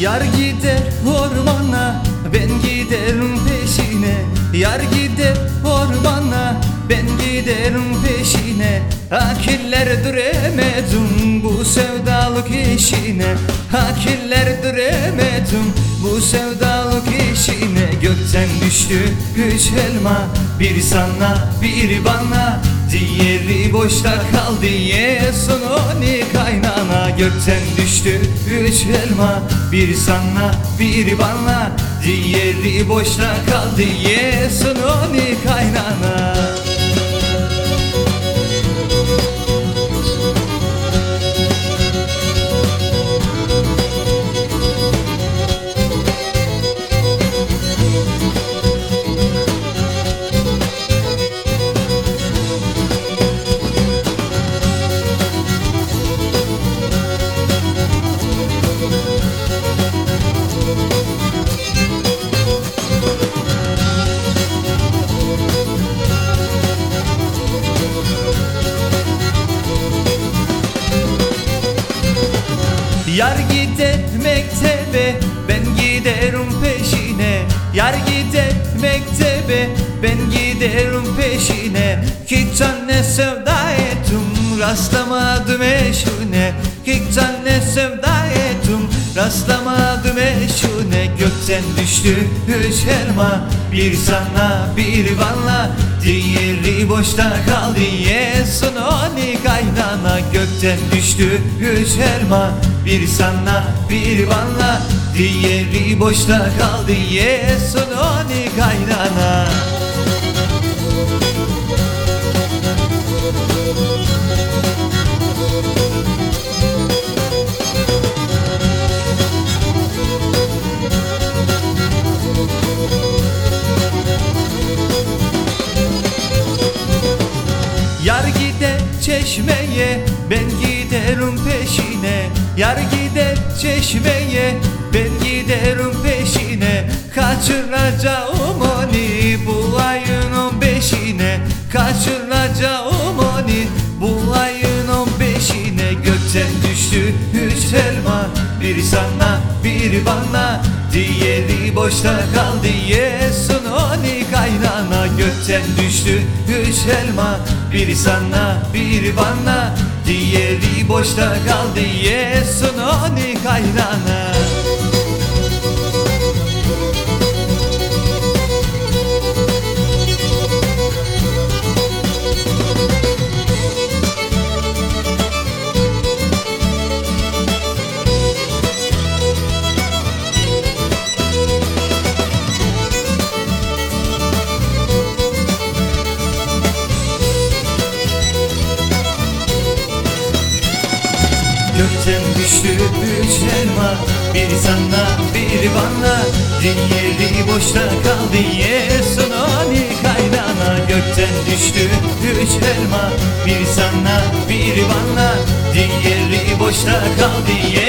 Yar gider ormana ben giderim peşine. Yar gider ormana ben giderim peşine. Akiller düremedim bu sevdalık işine. Akiller düremedim bu sevdalık işine. Gökten düştü üç elma bir sana bir bana Diğeri boşta kaldı yesun onu kaynana Gökten düştü üç elma. Bir sana bir bana Diğeri boşta kaldı yesun onu kaynana Yar gider mektebe ben giderim peşine. Yar gider mektebe ben giderim peşine. Ki tane sevda ettim rastlamadım eşine. Ki tane sevda ettim rastlamadım eşine. Gökten düştü üç elma bir sana bir bana. Diğeri boşta kaldı yesun onu kaynana Gökten düştü üç elma bir sana bir bana. Diğeri boşta kaldı yesun onu kaynana çeşmeye ben giderim peşine. Yar gider çeşmeye ben giderim peşine. Kaçıracağım onu bu ayın on beşine. Kaçıracağım onu bu ayın on beşine. Gökten düştü üç elma bir sana bir bana Diğeri boşta kaldı yesun. Onu kaynana Gökten düştü üç elma. Bir sana bir bana. Diğeri boşta kaldı yesun. Onu kaynana düştü üç elma Bir sana bir bana. Diğeri boşta kaldı. Yesun onu kaynana. Gökten düştü üç elma Bir sana bir bana. Diğeri boşta kaldı. yesun